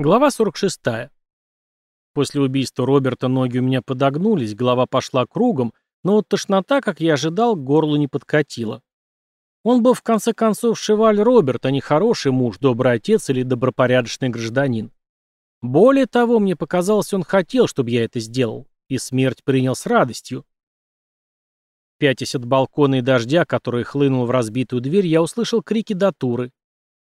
Глава 46. После убийства Роберта ноги у меня подогнулись, голова пошла кругом, но вот тошнота, как я ожидал, к горлу не подкатила. Он был в конце концов шеваль Роберт, а не хороший муж, добрый отец или добропорядочный гражданин. Более того, мне показалось, он хотел, чтобы я это сделал, и смерть принял с радостью. Пятясь от балкона и дождя, который хлынул в разбитую дверь, я услышал крики Датуры.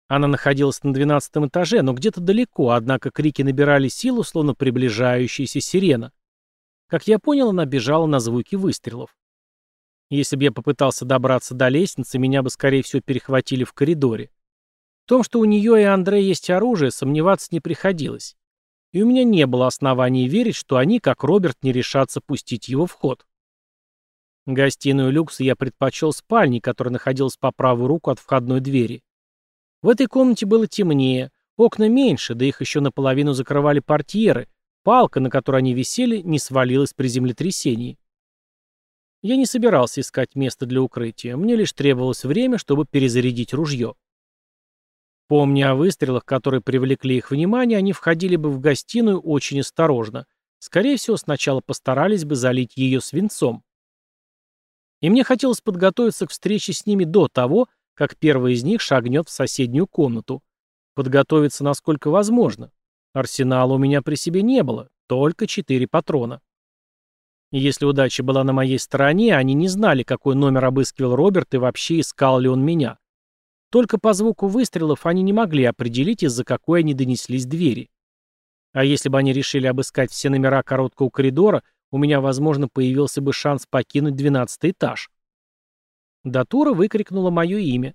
Она находилась на двенадцатом этаже, но где-то далеко, однако крики набирали силу, словно приближающаяся сирена. Как я понял, она бежала на звуки выстрелов. Если бы я попытался добраться до лестницы, меня бы, скорее всего, перехватили в коридоре. В том, что у нее и Андре есть оружие, сомневаться не приходилось. И у меня не было оснований верить, что они, как Роберт, не решатся пустить его в ход. Гостиную люкса я предпочел спальни, которая находилась по правую руку от входной двери. В этой комнате было темнее, окна меньше, да их еще наполовину закрывали портьеры, палка, на которой они висели, не свалилась при землетрясении. Я не собирался искать место для укрытия, мне лишь требовалось время, чтобы перезарядить ружье. Помня о выстрелах, которые привлекли их внимание, они входили бы в гостиную очень осторожно. Скорее всего, сначала постарались бы залить ее свинцом. И мне хотелось подготовиться к встрече с ними до того, как первый из них шагнет в соседнюю комнату. Подготовиться насколько возможно. Арсенала у меня при себе не было, только четыре патрона. Если удача была на моей стороне, они не знали, какой номер обыскивал Роберт и вообще искал ли он меня. Только по звуку выстрелов они не могли определить, из-за какой они донеслись двери. А если бы они решили обыскать все номера короткого коридора, у меня, возможно, появился бы шанс покинуть двенадцатый этаж. Датура выкрикнула мое имя.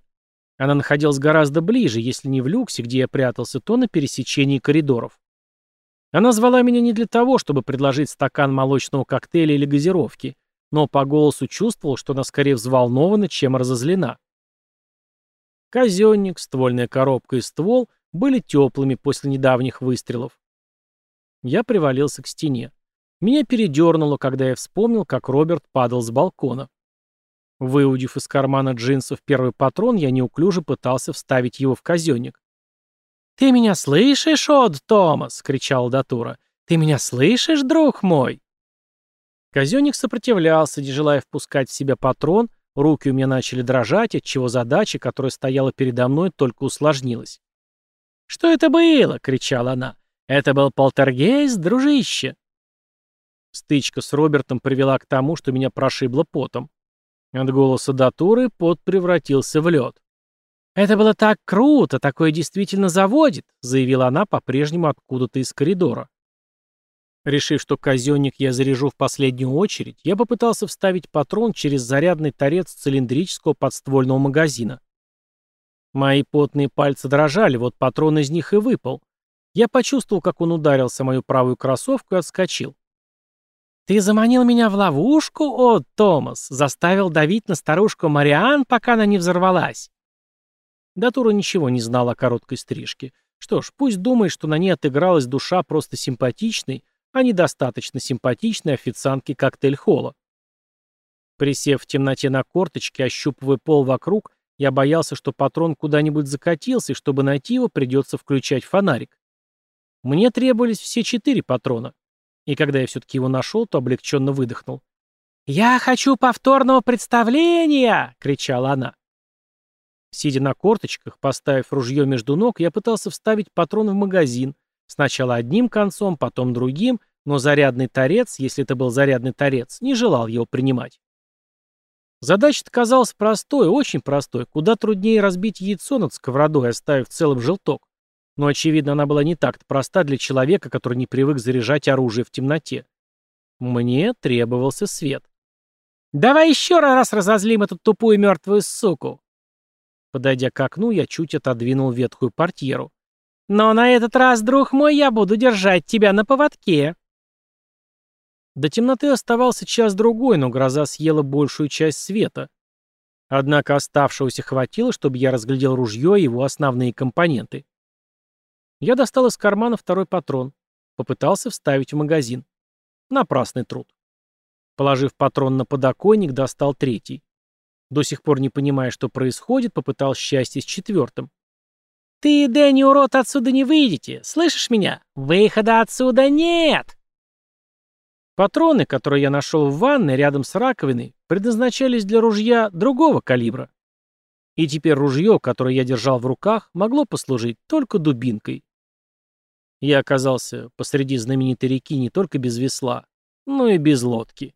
Она находилась гораздо ближе, если не в люксе, где я прятался, то на пересечении коридоров. Она звала меня не для того, чтобы предложить стакан молочного коктейля или газировки, но по голосу чувствовал, что она скорее взволнована, чем разозлена. Казенник, ствольная коробка и ствол были теплыми после недавних выстрелов. Я привалился к стене. Меня передернуло, когда я вспомнил, как Роберт падал с балкона. Выудив из кармана джинсов первый патрон, я неуклюже пытался вставить его в казенник. «Ты меня слышишь, Од Томас?» — кричал Датура. «Ты меня слышишь, друг мой?» Казенник сопротивлялся, не желая впускать в себя патрон, руки у меня начали дрожать, отчего задача, которая стояла передо мной, только усложнилась. «Что это было?» — кричала она. «Это был полтергейст, дружище!» Стычка с Робертом привела к тому, что меня прошибло потом. От голоса Датуры пот превратился в лед. «Это было так круто, такое действительно заводит», заявила она по-прежнему откуда-то из коридора. Решив, что казенник я заряжу в последнюю очередь, я попытался вставить патрон через зарядный торец цилиндрического подствольного магазина. Мои потные пальцы дрожали, вот патрон из них и выпал. Я почувствовал, как он ударился мою правую кроссовку и отскочил. «Ты заманил меня в ловушку, о, Томас, заставил давить на старушку Мариан, пока она не взорвалась». Датура ничего не знал о короткой стрижке. Что ж, пусть думает, что на ней отыгралась душа просто симпатичной, а недостаточно симпатичной официантки коктейль-холла. Присев в темноте на корточке, ощупывая пол вокруг, я боялся, что патрон куда-нибудь закатился, и чтобы найти его, придется включать фонарик. Мне требовались все четыре патрона. И когда я все-таки его нашел, то облегченно выдохнул. «Я хочу повторного представления!» — кричала она. Сидя на корточках, поставив ружье между ног, я пытался вставить патрон в магазин, сначала одним концом, потом другим, но зарядный торец, если это был зарядный торец, не желал его принимать. Задача-то казалась простой, очень простой, куда труднее разбить яйцо над сковородой, оставив целым желток. Но, очевидно, она была не так-то проста для человека, который не привык заряжать оружие в темноте. Мне требовался свет. «Давай еще раз разозлим эту тупую мертвую суку!» Подойдя к окну, я чуть отодвинул ветхую портьеру. «Но на этот раз, друг мой, я буду держать тебя на поводке!» До темноты оставался час-другой, но гроза съела большую часть света. Однако оставшегося хватило, чтобы я разглядел ружье и его основные компоненты. Я достал из кармана второй патрон. Попытался вставить в магазин. Напрасный труд. Положив патрон на подоконник, достал третий. До сих пор не понимая, что происходит, попытал счастье с четвертым. «Ты, Дэнни, урод, отсюда не выйдете! Слышишь меня? Выхода отсюда нет!» Патроны, которые я нашел в ванной рядом с раковиной, предназначались для ружья другого калибра. И теперь ружье, которое я держал в руках, могло послужить только дубинкой. Я оказался посреди знаменитой реки не только без весла, но и без лодки.